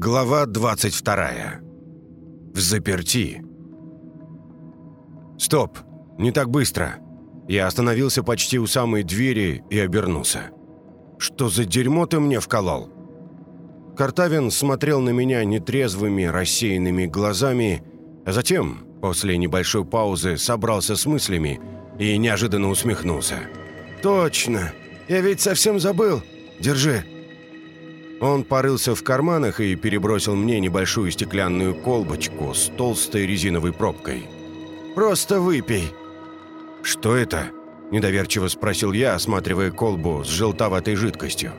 Глава 22. В заперти. Стоп! Не так быстро. Я остановился почти у самой двери и обернулся. Что за дерьмо ты мне вколол? Картавин смотрел на меня нетрезвыми, рассеянными глазами, а затем, после небольшой паузы, собрался с мыслями и неожиданно усмехнулся. «Точно! Я ведь совсем забыл! Держи!» Он порылся в карманах и перебросил мне небольшую стеклянную колбочку с толстой резиновой пробкой. «Просто выпей!» «Что это?» – недоверчиво спросил я, осматривая колбу с желтоватой жидкостью.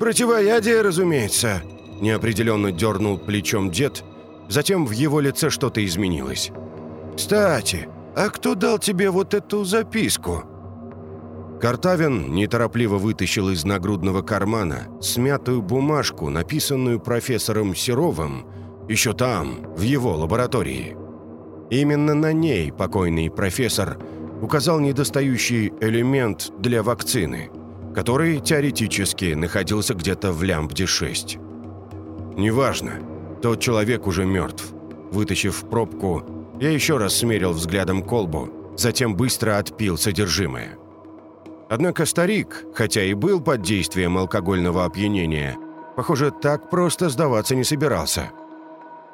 «Противоядие, разумеется!» – неопределенно дернул плечом дед, затем в его лице что-то изменилось. «Кстати, а кто дал тебе вот эту записку?» Картавин неторопливо вытащил из нагрудного кармана смятую бумажку, написанную профессором Серовым, еще там, в его лаборатории. Именно на ней покойный профессор указал недостающий элемент для вакцины, который теоретически находился где-то в Лямбде-6. Неважно, тот человек уже мертв. Вытащив пробку, я еще раз смерил взглядом колбу, затем быстро отпил содержимое. Однако старик, хотя и был под действием алкогольного опьянения, похоже, так просто сдаваться не собирался.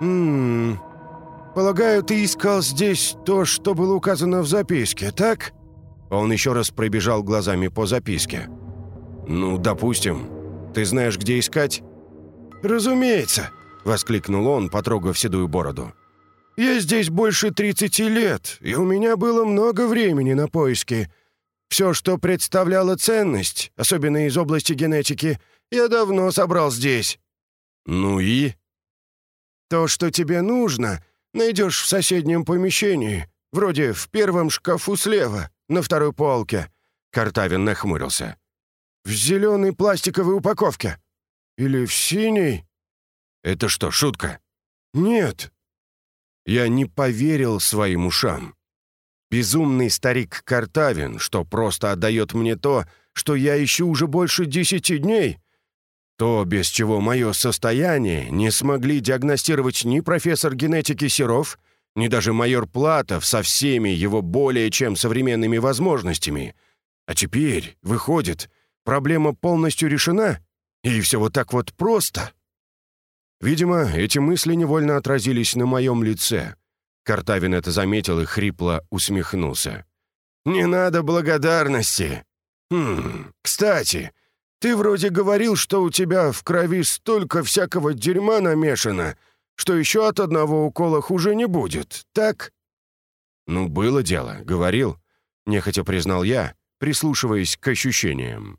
«Ммм... Полагаю, ты искал здесь то, что было указано в записке, так?» Он еще раз пробежал глазами по записке. «Ну, допустим. Ты знаешь, где искать?» «Разумеется», — воскликнул он, потрогав седую бороду. «Я здесь больше 30 лет, и у меня было много времени на поиски». Все, что представляло ценность, особенно из области генетики, я давно собрал здесь». «Ну и?» «То, что тебе нужно, найдешь в соседнем помещении, вроде в первом шкафу слева, на второй полке». Картавин нахмурился. «В зеленой пластиковой упаковке. Или в синей?» «Это что, шутка?» «Нет». Я не поверил своим ушам. Безумный старик Картавин, что просто отдает мне то, что я ищу уже больше десяти дней. То, без чего мое состояние не смогли диагностировать ни профессор генетики Серов, ни даже майор Платов со всеми его более чем современными возможностями. А теперь, выходит, проблема полностью решена, и все вот так вот просто. Видимо, эти мысли невольно отразились на моем лице — Картавин это заметил и хрипло усмехнулся. «Не надо благодарности. Хм, кстати, ты вроде говорил, что у тебя в крови столько всякого дерьма намешано, что еще от одного укола хуже не будет, так?» «Ну, было дело, говорил», — нехотя признал я, прислушиваясь к ощущениям.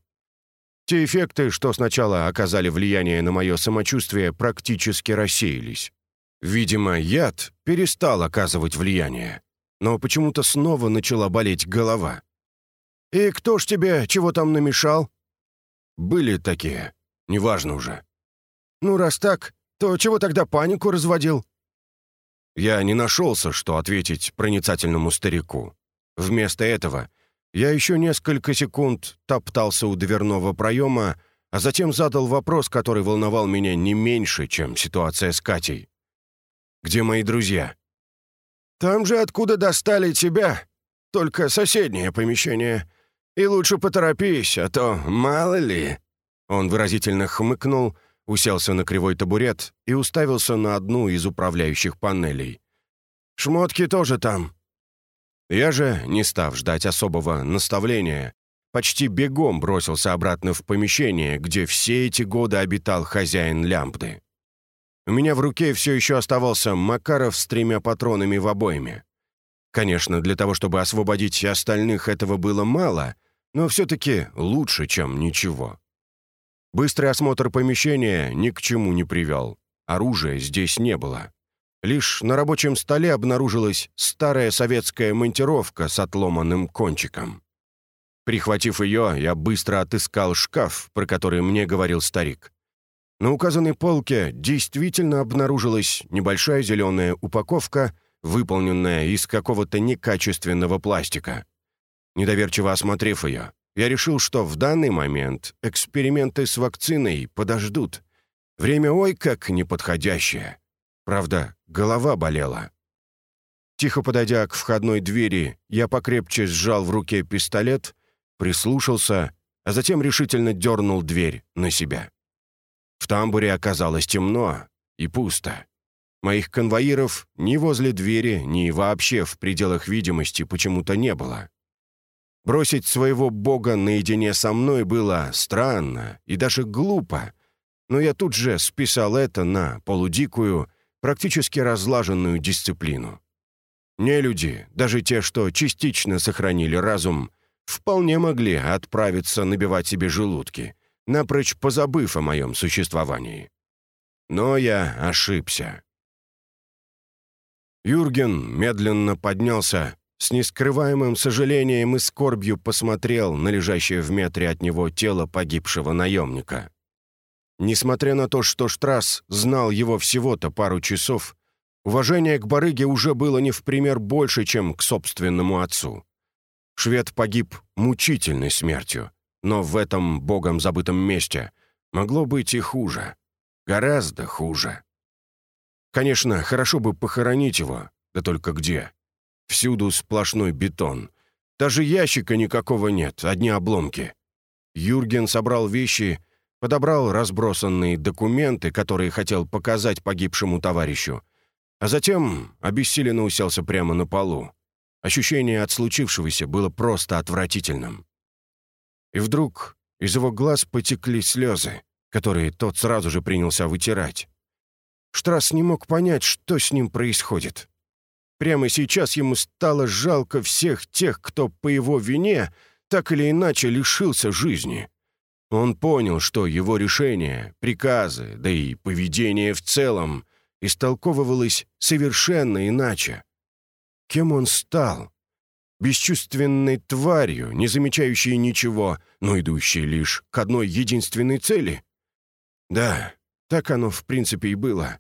Те эффекты, что сначала оказали влияние на мое самочувствие, практически рассеялись. Видимо, яд перестал оказывать влияние, но почему-то снова начала болеть голова. «И кто ж тебе чего там намешал?» «Были такие. Неважно уже». «Ну, раз так, то чего тогда панику разводил?» Я не нашелся, что ответить проницательному старику. Вместо этого я еще несколько секунд топтался у дверного проема, а затем задал вопрос, который волновал меня не меньше, чем ситуация с Катей. Где мои друзья?» «Там же, откуда достали тебя. Только соседнее помещение. И лучше поторопись, а то мало ли...» Он выразительно хмыкнул, уселся на кривой табурет и уставился на одну из управляющих панелей. «Шмотки тоже там». Я же, не став ждать особого наставления, почти бегом бросился обратно в помещение, где все эти годы обитал хозяин лямбды. У меня в руке все еще оставался Макаров с тремя патронами в обойме. Конечно, для того, чтобы освободить остальных, этого было мало, но все-таки лучше, чем ничего. Быстрый осмотр помещения ни к чему не привел. Оружия здесь не было. Лишь на рабочем столе обнаружилась старая советская монтировка с отломанным кончиком. Прихватив ее, я быстро отыскал шкаф, про который мне говорил старик. На указанной полке действительно обнаружилась небольшая зеленая упаковка, выполненная из какого-то некачественного пластика. Недоверчиво осмотрев ее, я решил, что в данный момент эксперименты с вакциной подождут. Время ой как неподходящее. Правда, голова болела. Тихо подойдя к входной двери, я покрепче сжал в руке пистолет, прислушался, а затем решительно дернул дверь на себя. В тамбуре оказалось темно и пусто. Моих конвоиров ни возле двери, ни вообще в пределах видимости почему-то не было. Бросить своего бога наедине со мной было странно и даже глупо, но я тут же списал это на полудикую, практически разлаженную дисциплину. Не люди, даже те, что частично сохранили разум, вполне могли отправиться набивать себе желудки, напрочь позабыв о моем существовании. Но я ошибся. Юрген медленно поднялся, с нескрываемым сожалением и скорбью посмотрел на лежащее в метре от него тело погибшего наемника. Несмотря на то, что Штрасс знал его всего-то пару часов, уважение к барыге уже было не в пример больше, чем к собственному отцу. Швед погиб мучительной смертью, но в этом богом забытом месте могло быть и хуже. Гораздо хуже. Конечно, хорошо бы похоронить его, да только где? Всюду сплошной бетон. Даже ящика никакого нет, одни обломки. Юрген собрал вещи подобрал разбросанные документы, которые хотел показать погибшему товарищу, а затем обессиленно уселся прямо на полу. Ощущение от случившегося было просто отвратительным. И вдруг из его глаз потекли слезы, которые тот сразу же принялся вытирать. Штрасс не мог понять, что с ним происходит. Прямо сейчас ему стало жалко всех тех, кто по его вине так или иначе лишился жизни. Он понял, что его решения, приказы, да и поведение в целом истолковывалось совершенно иначе. Кем он стал? Бесчувственной тварью, не замечающей ничего, но идущей лишь к одной единственной цели? Да, так оно в принципе и было.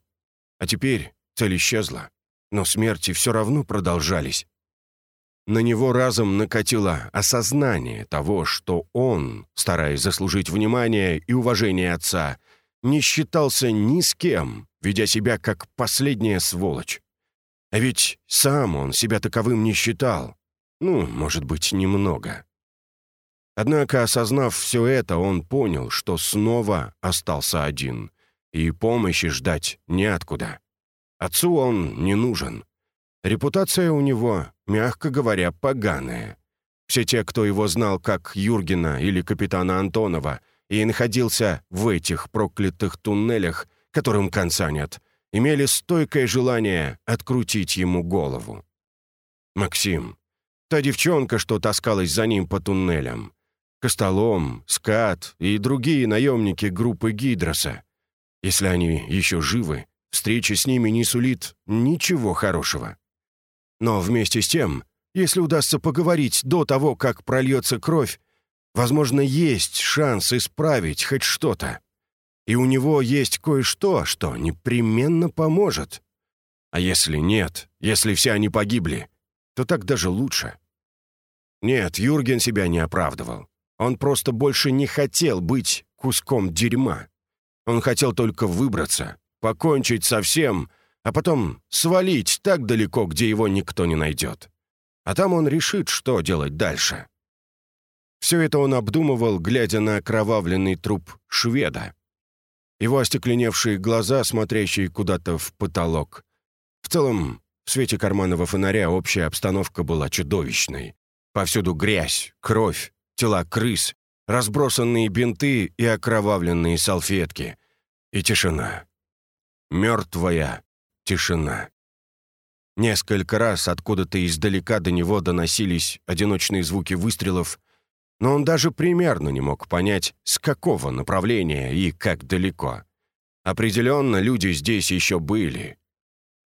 А теперь цель исчезла, но смерти все равно продолжались. На него разом накатило осознание того, что он, стараясь заслужить внимание и уважение отца, не считался ни с кем, ведя себя как последняя сволочь. А ведь сам он себя таковым не считал. Ну, может быть, немного. Однако, осознав все это, он понял, что снова остался один, и помощи ждать неоткуда. Отцу он не нужен. Репутация у него, мягко говоря, поганая. Все те, кто его знал как Юргена или капитана Антонова и находился в этих проклятых туннелях, которым конца нет, имели стойкое желание открутить ему голову. Максим. Та девчонка, что таскалась за ним по туннелям. Костолом, Скат и другие наемники группы Гидроса. Если они еще живы, встреча с ними не сулит ничего хорошего. Но вместе с тем, если удастся поговорить до того, как прольется кровь, возможно, есть шанс исправить хоть что-то. И у него есть кое-что, что непременно поможет. А если нет, если все они погибли, то так даже лучше. Нет, Юрген себя не оправдывал. Он просто больше не хотел быть куском дерьма. Он хотел только выбраться, покончить со всем — а потом свалить так далеко, где его никто не найдет. А там он решит, что делать дальше. Все это он обдумывал, глядя на окровавленный труп шведа. Его остекленевшие глаза, смотрящие куда-то в потолок. В целом, в свете карманного фонаря общая обстановка была чудовищной. Повсюду грязь, кровь, тела крыс, разбросанные бинты и окровавленные салфетки. И тишина. Мертвая, Тишина. Несколько раз откуда-то издалека до него доносились одиночные звуки выстрелов, но он даже примерно не мог понять, с какого направления и как далеко. Определенно, люди здесь еще были.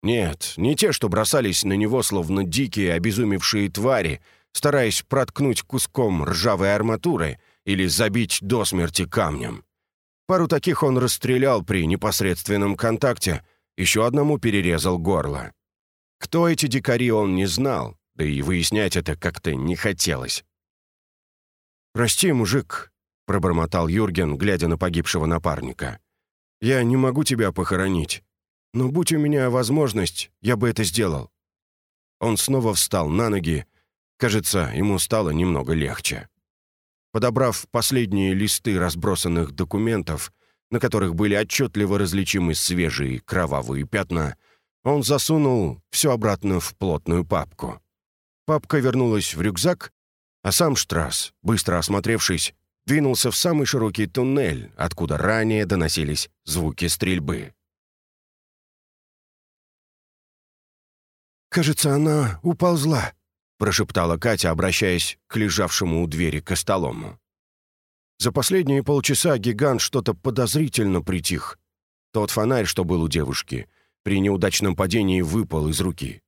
Нет, не те, что бросались на него, словно дикие, обезумевшие твари, стараясь проткнуть куском ржавой арматуры или забить до смерти камнем. Пару таких он расстрелял при непосредственном контакте — еще одному перерезал горло. Кто эти дикари, он не знал, да и выяснять это как-то не хотелось. «Прости, мужик», — пробормотал Юрген, глядя на погибшего напарника. Я не могу тебя похоронить. Но будь у меня возможность, я бы это сделал». Он снова встал на ноги. Кажется, ему стало немного легче. Подобрав последние листы разбросанных документов, на которых были отчетливо различимы свежие кровавые пятна, он засунул все обратно в плотную папку. Папка вернулась в рюкзак, а сам Штрасс, быстро осмотревшись, двинулся в самый широкий туннель, откуда ранее доносились звуки стрельбы. «Кажется, она уползла», — прошептала Катя, обращаясь к лежавшему у двери Костолому. За последние полчаса гигант что-то подозрительно притих. Тот фонарь, что был у девушки, при неудачном падении выпал из руки.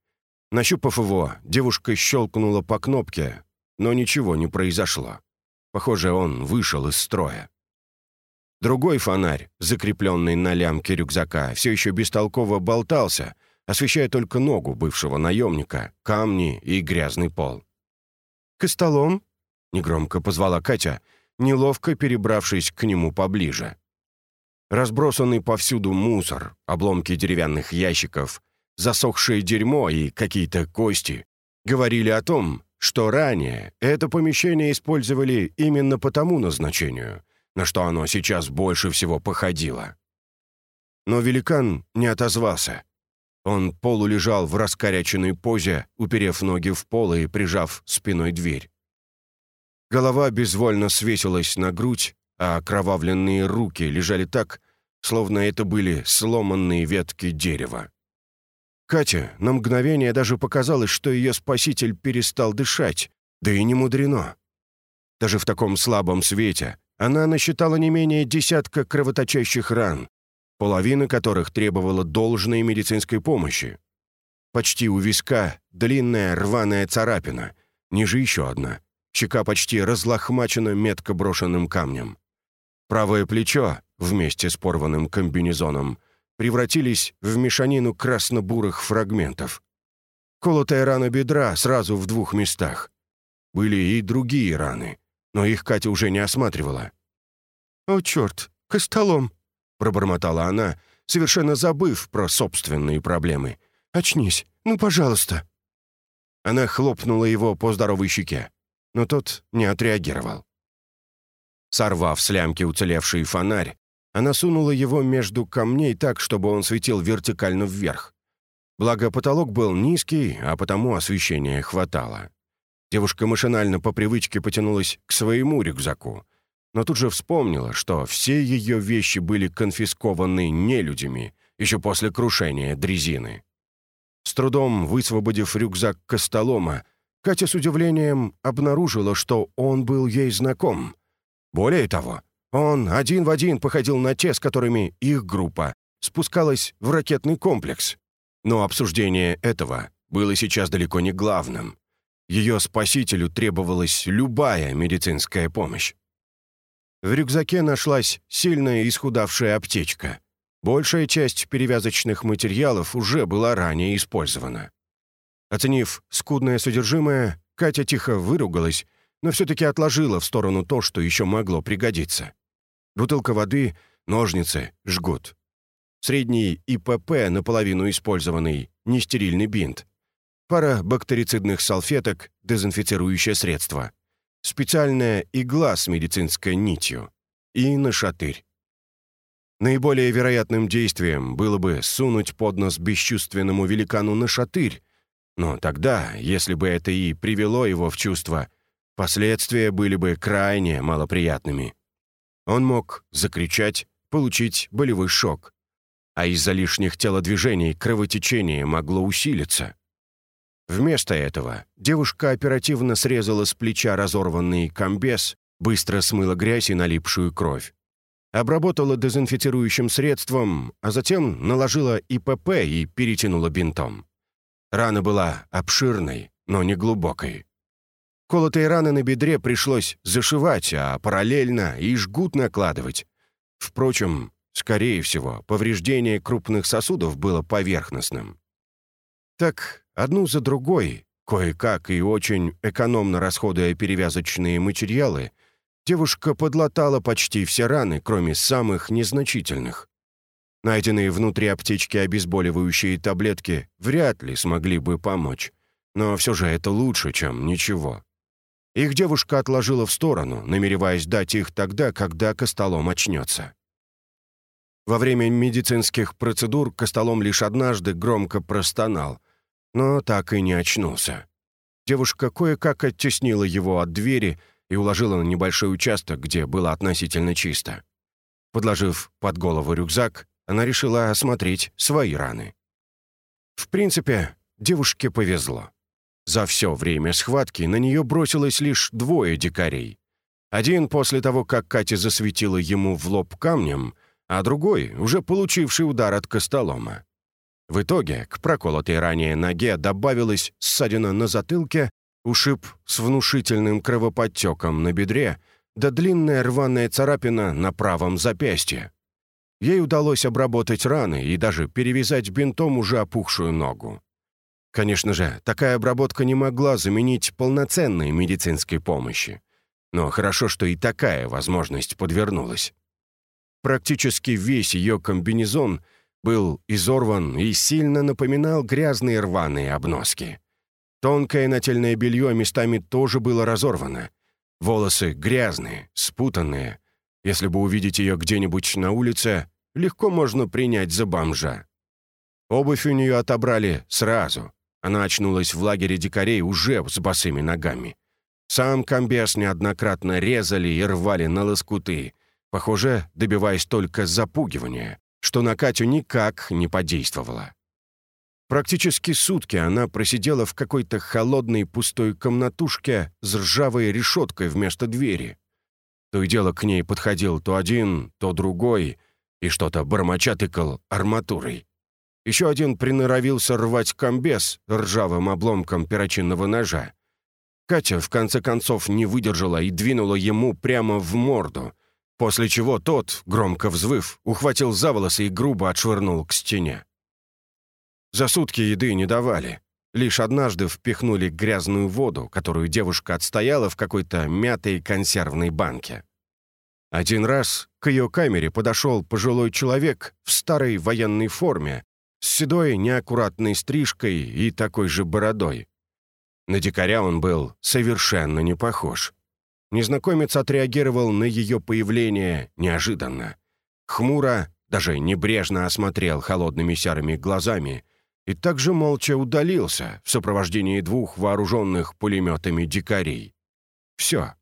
Нащупав его, девушка щелкнула по кнопке, но ничего не произошло. Похоже, он вышел из строя. Другой фонарь, закрепленный на лямке рюкзака, все еще бестолково болтался, освещая только ногу бывшего наемника, камни и грязный пол. «Костолом?» — негромко позвала Катя, неловко перебравшись к нему поближе. Разбросанный повсюду мусор, обломки деревянных ящиков, засохшее дерьмо и какие-то кости говорили о том, что ранее это помещение использовали именно по тому назначению, на что оно сейчас больше всего походило. Но великан не отозвался. Он полулежал в раскоряченной позе, уперев ноги в пол и прижав спиной дверь. Голова безвольно свесилась на грудь, а окровавленные руки лежали так, словно это были сломанные ветки дерева. Катя на мгновение даже показалось, что ее спаситель перестал дышать, да и не мудрено. Даже в таком слабом свете она насчитала не менее десятка кровоточащих ран, половина которых требовала должной медицинской помощи. Почти у виска длинная рваная царапина, ниже еще одна. Щека почти разлохмачена метко брошенным камнем. Правое плечо, вместе с порванным комбинезоном, превратились в мешанину красно-бурых фрагментов. Колотая рана бедра сразу в двух местах. Были и другие раны, но их Катя уже не осматривала. «О, черт, костолом!» Пробормотала она, совершенно забыв про собственные проблемы. «Очнись, ну, пожалуйста». Она хлопнула его по здоровой щеке, но тот не отреагировал. Сорвав с лямки уцелевший фонарь, она сунула его между камней так, чтобы он светил вертикально вверх. Благо, потолок был низкий, а потому освещения хватало. Девушка машинально по привычке потянулась к своему рюкзаку, но тут же вспомнила, что все ее вещи были конфискованы нелюдями еще после крушения дрезины. С трудом высвободив рюкзак Костолома, Катя с удивлением обнаружила, что он был ей знаком. Более того, он один в один походил на те, с которыми их группа спускалась в ракетный комплекс. Но обсуждение этого было сейчас далеко не главным. Ее спасителю требовалась любая медицинская помощь. В рюкзаке нашлась сильная исхудавшая аптечка. Большая часть перевязочных материалов уже была ранее использована. Оценив скудное содержимое, Катя тихо выругалась, но все-таки отложила в сторону то, что еще могло пригодиться. Бутылка воды, ножницы, жгут. Средний ИПП, наполовину использованный, нестерильный бинт. Пара бактерицидных салфеток, дезинфицирующее средство специальная игла с медицинской нитью и нашатырь. Наиболее вероятным действием было бы сунуть под нос бесчувственному великану нашатырь, но тогда, если бы это и привело его в чувство, последствия были бы крайне малоприятными. Он мог закричать, получить болевой шок, а из-за лишних телодвижений кровотечение могло усилиться. Вместо этого девушка оперативно срезала с плеча разорванный комбез, быстро смыла грязь и налипшую кровь. Обработала дезинфицирующим средством, а затем наложила ИПП и перетянула бинтом. Рана была обширной, но не глубокой. Колотые раны на бедре пришлось зашивать, а параллельно и жгут накладывать. Впрочем, скорее всего, повреждение крупных сосудов было поверхностным. Так Одну за другой, кое-как и очень экономно расходуя перевязочные материалы, девушка подлатала почти все раны, кроме самых незначительных. Найденные внутри аптечки обезболивающие таблетки вряд ли смогли бы помочь. Но все же это лучше, чем ничего. Их девушка отложила в сторону, намереваясь дать их тогда, когда Костолом очнется. Во время медицинских процедур Костолом лишь однажды громко простонал, но так и не очнулся. Девушка кое-как оттеснила его от двери и уложила на небольшой участок, где было относительно чисто. Подложив под голову рюкзак, она решила осмотреть свои раны. В принципе, девушке повезло. За все время схватки на нее бросилось лишь двое дикарей. Один после того, как Катя засветила ему в лоб камнем, а другой, уже получивший удар от костолома. В итоге к проколотой ранее ноге добавилась ссадина на затылке, ушиб с внушительным кровоподтеком на бедре да длинная рваная царапина на правом запястье. Ей удалось обработать раны и даже перевязать бинтом уже опухшую ногу. Конечно же, такая обработка не могла заменить полноценной медицинской помощи. Но хорошо, что и такая возможность подвернулась. Практически весь ее комбинезон был изорван и сильно напоминал грязные рваные обноски. Тонкое нательное белье местами тоже было разорвано. Волосы грязные, спутанные, если бы увидеть ее где-нибудь на улице, легко можно принять за бомжа. Обувь у нее отобрали сразу. Она очнулась в лагере дикарей уже с босыми ногами. Сам комбес неоднократно резали и рвали на лоскуты, похоже, добиваясь только запугивания, что на Катю никак не подействовало. Практически сутки она просидела в какой-то холодной пустой комнатушке с ржавой решеткой вместо двери. То и дело к ней подходил то один, то другой, и что-то бормоча тыкал арматурой. Еще один приноровился рвать комбез ржавым обломком перочинного ножа. Катя, в конце концов, не выдержала и двинула ему прямо в морду, после чего тот, громко взвыв, ухватил за волосы и грубо отшвырнул к стене. За сутки еды не давали. Лишь однажды впихнули грязную воду, которую девушка отстояла в какой-то мятой консервной банке. Один раз к ее камере подошел пожилой человек в старой военной форме, с седой неаккуратной стрижкой и такой же бородой. На дикаря он был совершенно не похож. Незнакомец отреагировал на ее появление неожиданно. Хмуро, даже небрежно осмотрел холодными серыми глазами и также молча удалился в сопровождении двух вооруженных пулеметами дикарей. Все.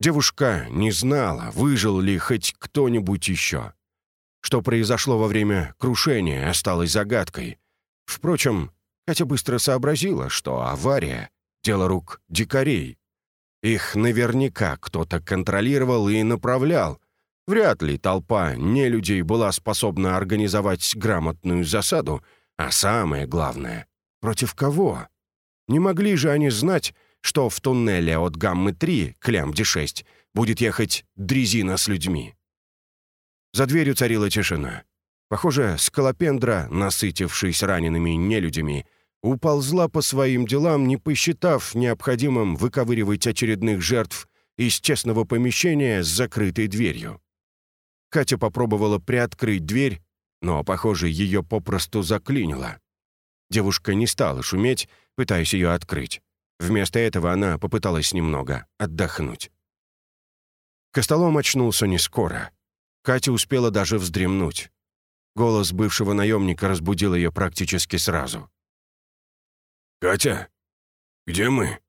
Девушка не знала, выжил ли хоть кто-нибудь еще. Что произошло во время крушения, осталось загадкой. Впрочем, Катя быстро сообразила, что авария — дело рук дикарей. Их наверняка кто-то контролировал и направлял, Вряд ли толпа нелюдей была способна организовать грамотную засаду, а самое главное — против кого? Не могли же они знать, что в туннеле от Гаммы-3 к Лямбде-6 будет ехать дрезина с людьми. За дверью царила тишина. Похоже, Скалопендра, насытившись ранеными нелюдями, уползла по своим делам, не посчитав необходимым выковыривать очередных жертв из тесного помещения с закрытой дверью. Катя попробовала приоткрыть дверь, но, похоже, ее попросту заклинило. Девушка не стала шуметь, пытаясь ее открыть. Вместо этого она попыталась немного отдохнуть. Костолом очнулся не скоро. Катя успела даже вздремнуть. Голос бывшего наемника разбудил ее практически сразу. «Катя, где мы?»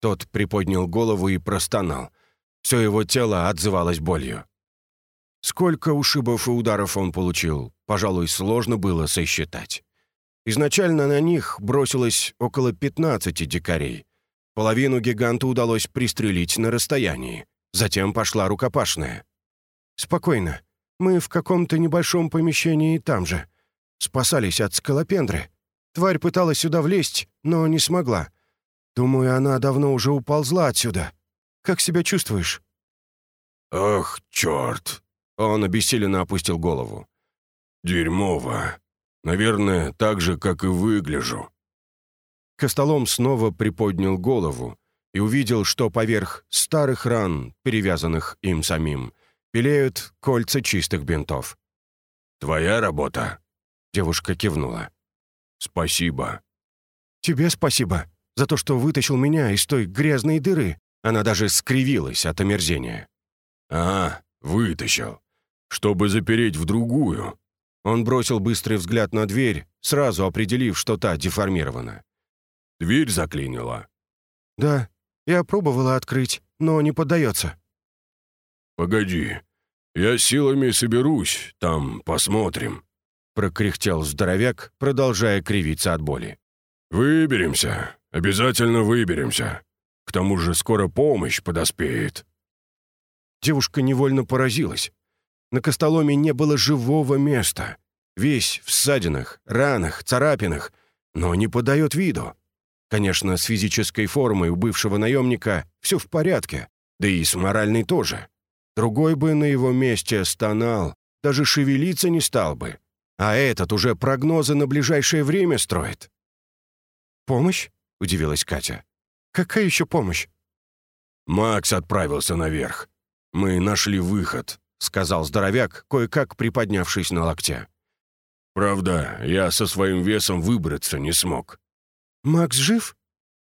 Тот приподнял голову и простонал. Все его тело отзывалось болью. Сколько ушибов и ударов он получил, пожалуй, сложно было сосчитать. Изначально на них бросилось около 15 дикарей. Половину гиганту удалось пристрелить на расстоянии. Затем пошла рукопашная. «Спокойно. Мы в каком-то небольшом помещении там же. Спасались от скалопендры. Тварь пыталась сюда влезть, но не смогла. Думаю, она давно уже уползла отсюда. Как себя чувствуешь?» «Ах, черт!» Он обессиленно опустил голову. «Дерьмово. Наверное, так же, как и выгляжу». Костолом снова приподнял голову и увидел, что поверх старых ран, перевязанных им самим, пелеют кольца чистых бинтов. Твоя работа?» Девушка кивнула. «Спасибо». «Тебе спасибо за то, что вытащил меня из той грязной дыры». Она даже скривилась от омерзения. «А, вытащил. Чтобы запереть в другую». Он бросил быстрый взгляд на дверь, сразу определив, что та деформирована. «Дверь заклинила?» «Да, я пробовала открыть, но не поддается». «Погоди, я силами соберусь, там посмотрим», — прокряхтел здоровяк, продолжая кривиться от боли. «Выберемся, обязательно выберемся. К тому же скоро помощь подоспеет». Девушка невольно поразилась. На костоломе не было живого места. Весь в ссадинах, ранах, царапинах, но не подает виду. Конечно, с физической формой у бывшего наемника все в порядке, да и с моральной тоже. Другой бы на его месте стонал, даже шевелиться не стал бы. А этот уже прогнозы на ближайшее время строит. «Помощь?» — удивилась Катя. «Какая еще помощь?» «Макс отправился наверх. Мы нашли выход», — сказал здоровяк, кое-как приподнявшись на локте. «Правда, я со своим весом выбраться не смог». «Макс жив?»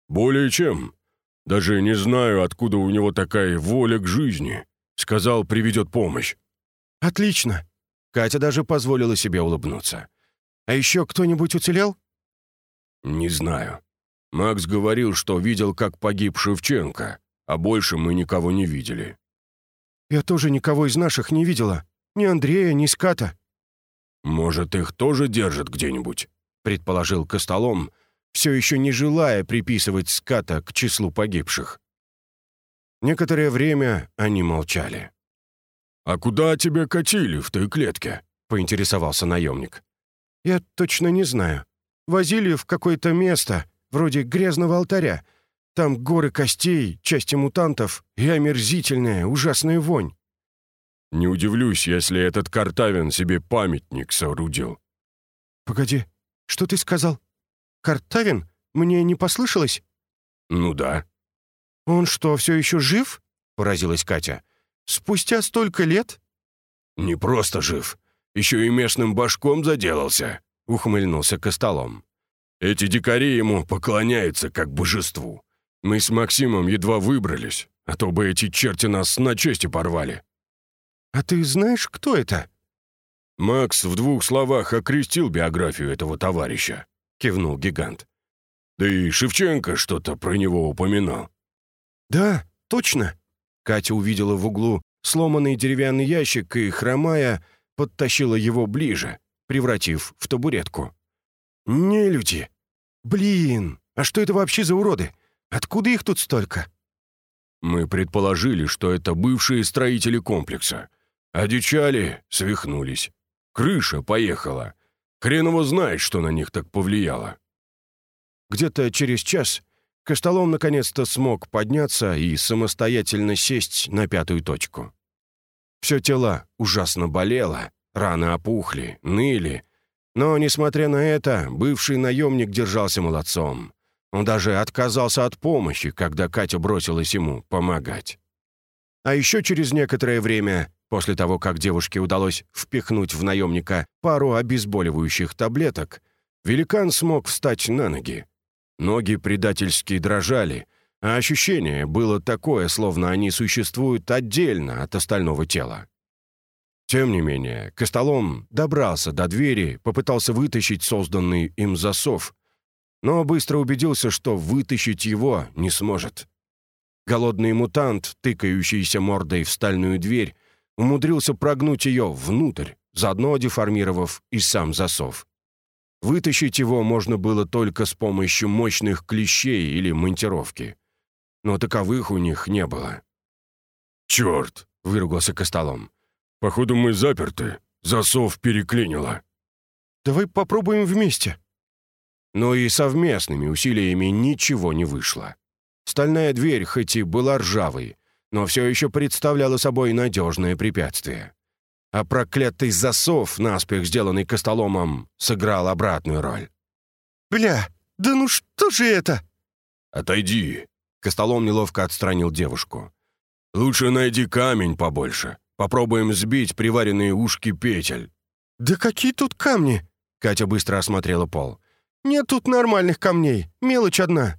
«Более чем. Даже не знаю, откуда у него такая воля к жизни. Сказал, приведет помощь». «Отлично!» Катя даже позволила себе улыбнуться. «А еще кто-нибудь уцелел?» «Не знаю. Макс говорил, что видел, как погиб Шевченко, а больше мы никого не видели». «Я тоже никого из наших не видела. Ни Андрея, ни Ската». «Может, их тоже держат где-нибудь?» — предположил Костолом, все еще не желая приписывать Ската к числу погибших. Некоторое время они молчали. «А куда тебя катили в той клетке?» — поинтересовался наемник. «Я точно не знаю. Возили в какое-то место, вроде грязного алтаря. Там горы костей, части мутантов и омерзительная, ужасная вонь». «Не удивлюсь, если этот Картавин себе памятник соорудил». «Погоди, что ты сказал? Картавин? Мне не послышалось?» «Ну да», «Он что, все еще жив?» — поразилась Катя. «Спустя столько лет?» «Не просто жив, еще и местным башком заделался», — ухмыльнулся Костолом. «Эти дикари ему поклоняются как божеству. Мы с Максимом едва выбрались, а то бы эти черти нас на чести порвали». «А ты знаешь, кто это?» «Макс в двух словах окрестил биографию этого товарища», — кивнул гигант. «Да и Шевченко что-то про него упоминал». «Да, точно!» Катя увидела в углу сломанный деревянный ящик и, хромая, подтащила его ближе, превратив в табуретку. «Не люди! Блин, а что это вообще за уроды? Откуда их тут столько?» Мы предположили, что это бывшие строители комплекса. Одичали, свихнулись. Крыша поехала. Хрен знает, что на них так повлияло. Где-то через час Костолом наконец-то смог подняться и самостоятельно сесть на пятую точку. Все тело ужасно болело, раны опухли, ныли. Но, несмотря на это, бывший наемник держался молодцом. Он даже отказался от помощи, когда Катя бросилась ему помогать. А еще через некоторое время, после того, как девушке удалось впихнуть в наемника пару обезболивающих таблеток, великан смог встать на ноги. Ноги предательски дрожали, а ощущение было такое, словно они существуют отдельно от остального тела. Тем не менее, Костолом добрался до двери, попытался вытащить созданный им засов, но быстро убедился, что вытащить его не сможет. Голодный мутант, тыкающийся мордой в стальную дверь, умудрился прогнуть ее внутрь, заодно деформировав и сам засов. Вытащить его можно было только с помощью мощных клещей или монтировки. Но таковых у них не было. «Черт!» — выругался Костолом. «Походу мы заперты. Засов переклинило». «Давай попробуем вместе». Но и совместными усилиями ничего не вышло. Стальная дверь хоть и была ржавой, но все еще представляла собой надежное препятствие а проклятый засов, наспех сделанный костоломом, сыграл обратную роль. «Бля, да ну что же это?» «Отойди!» — костолом неловко отстранил девушку. «Лучше найди камень побольше. Попробуем сбить приваренные ушки петель». «Да какие тут камни?» Катя быстро осмотрела пол. «Нет тут нормальных камней, мелочь одна».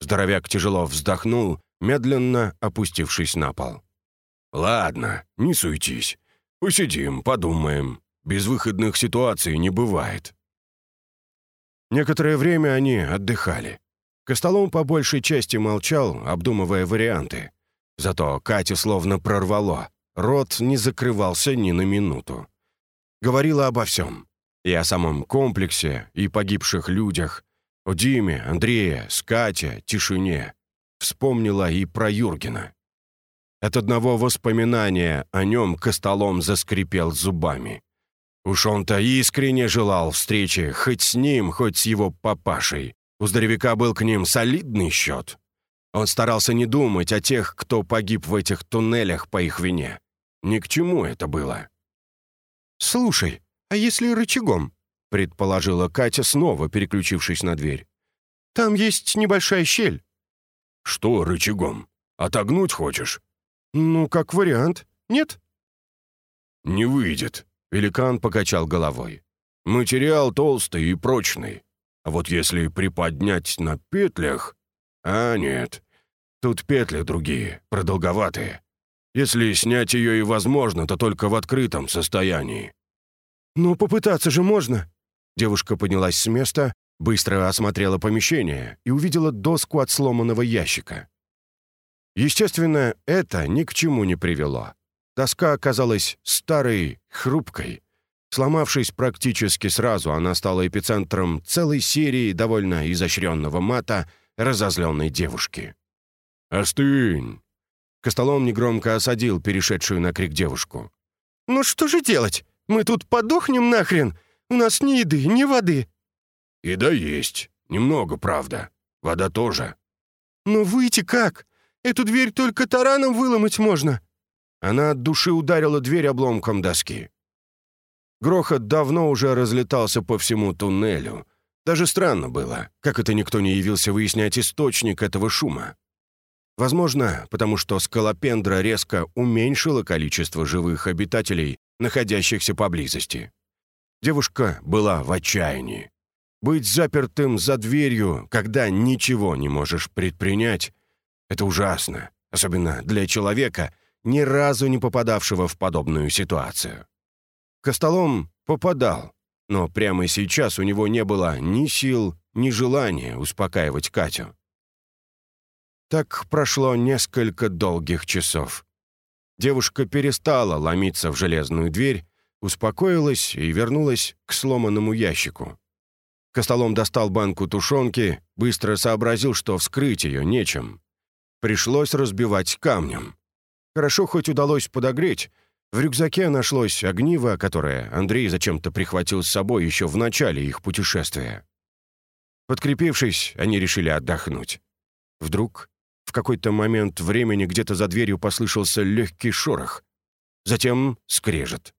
Здоровяк тяжело вздохнул, медленно опустившись на пол. «Ладно, не суетись. Посидим, подумаем. Безвыходных ситуаций не бывает». Некоторое время они отдыхали. Костолом по большей части молчал, обдумывая варианты. Зато Катя словно прорвало. Рот не закрывался ни на минуту. Говорила обо всем. И о самом комплексе, и погибших людях. О Диме, Андрее, Скате, тишине. Вспомнила и про Юргена. От одного воспоминания о нем Костолом заскрипел зубами. Уж он-то искренне желал встречи хоть с ним, хоть с его папашей. У здоровяка был к ним солидный счет. Он старался не думать о тех, кто погиб в этих туннелях по их вине. Ни к чему это было. «Слушай, а если рычагом?» — предположила Катя, снова переключившись на дверь. «Там есть небольшая щель». «Что рычагом? Отогнуть хочешь?» «Ну, как вариант. Нет?» «Не выйдет», — великан покачал головой. «Материал толстый и прочный. А вот если приподнять на петлях... А, нет. Тут петли другие, продолговатые. Если снять ее и возможно, то только в открытом состоянии». «Ну, попытаться же можно!» Девушка поднялась с места, быстро осмотрела помещение и увидела доску от сломанного ящика. Естественно, это ни к чему не привело. Доска оказалась старой, хрупкой. Сломавшись практически сразу, она стала эпицентром целой серии довольно изощренного мата разозленной девушки. «Остынь!» Костолом негромко осадил перешедшую на крик девушку. «Ну что же делать? Мы тут подохнем нахрен! У нас ни еды, ни воды!» «Еда есть. Немного, правда. Вода тоже». «Но выйти как? Эту дверь только тараном выломать можно». Она от души ударила дверь обломком доски. Грохот давно уже разлетался по всему туннелю. Даже странно было, как это никто не явился выяснять источник этого шума. Возможно, потому что скалопендра резко уменьшила количество живых обитателей, находящихся поблизости. Девушка была в отчаянии. Быть запертым за дверью, когда ничего не можешь предпринять, это ужасно, особенно для человека, ни разу не попадавшего в подобную ситуацию. Костолом попадал, но прямо сейчас у него не было ни сил, ни желания успокаивать Катю. Так прошло несколько долгих часов. Девушка перестала ломиться в железную дверь, успокоилась и вернулась к сломанному ящику. Костолом достал банку тушенки, быстро сообразил, что вскрыть ее нечем. Пришлось разбивать камнем. Хорошо хоть удалось подогреть. В рюкзаке нашлось огниво, которое Андрей зачем-то прихватил с собой еще в начале их путешествия. Подкрепившись, они решили отдохнуть. Вдруг в какой-то момент времени где-то за дверью послышался легкий шорох. Затем скрежет.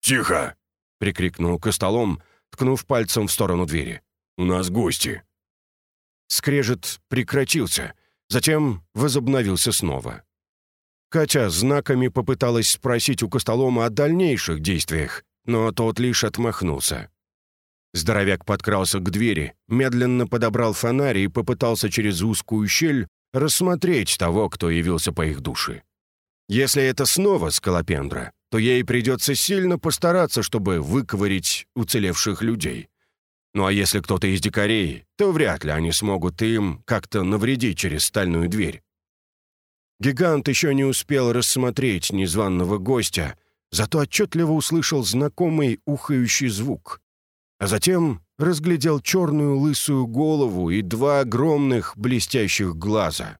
«Тихо!» — прикрикнул Костолом, ткнув пальцем в сторону двери. «У нас гости!» Скрежет прекратился — Затем возобновился снова. Катя знаками попыталась спросить у Костолома о дальнейших действиях, но тот лишь отмахнулся. Здоровяк подкрался к двери, медленно подобрал фонарь и попытался через узкую щель рассмотреть того, кто явился по их душе. Если это снова скалопендра, то ей придется сильно постараться, чтобы выковырить уцелевших людей. Ну а если кто-то из дикарей, то вряд ли они смогут им как-то навредить через стальную дверь. Гигант еще не успел рассмотреть незваного гостя, зато отчетливо услышал знакомый ухающий звук. А затем разглядел черную лысую голову и два огромных блестящих глаза.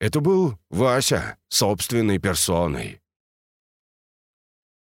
Это был Вася собственной персоной.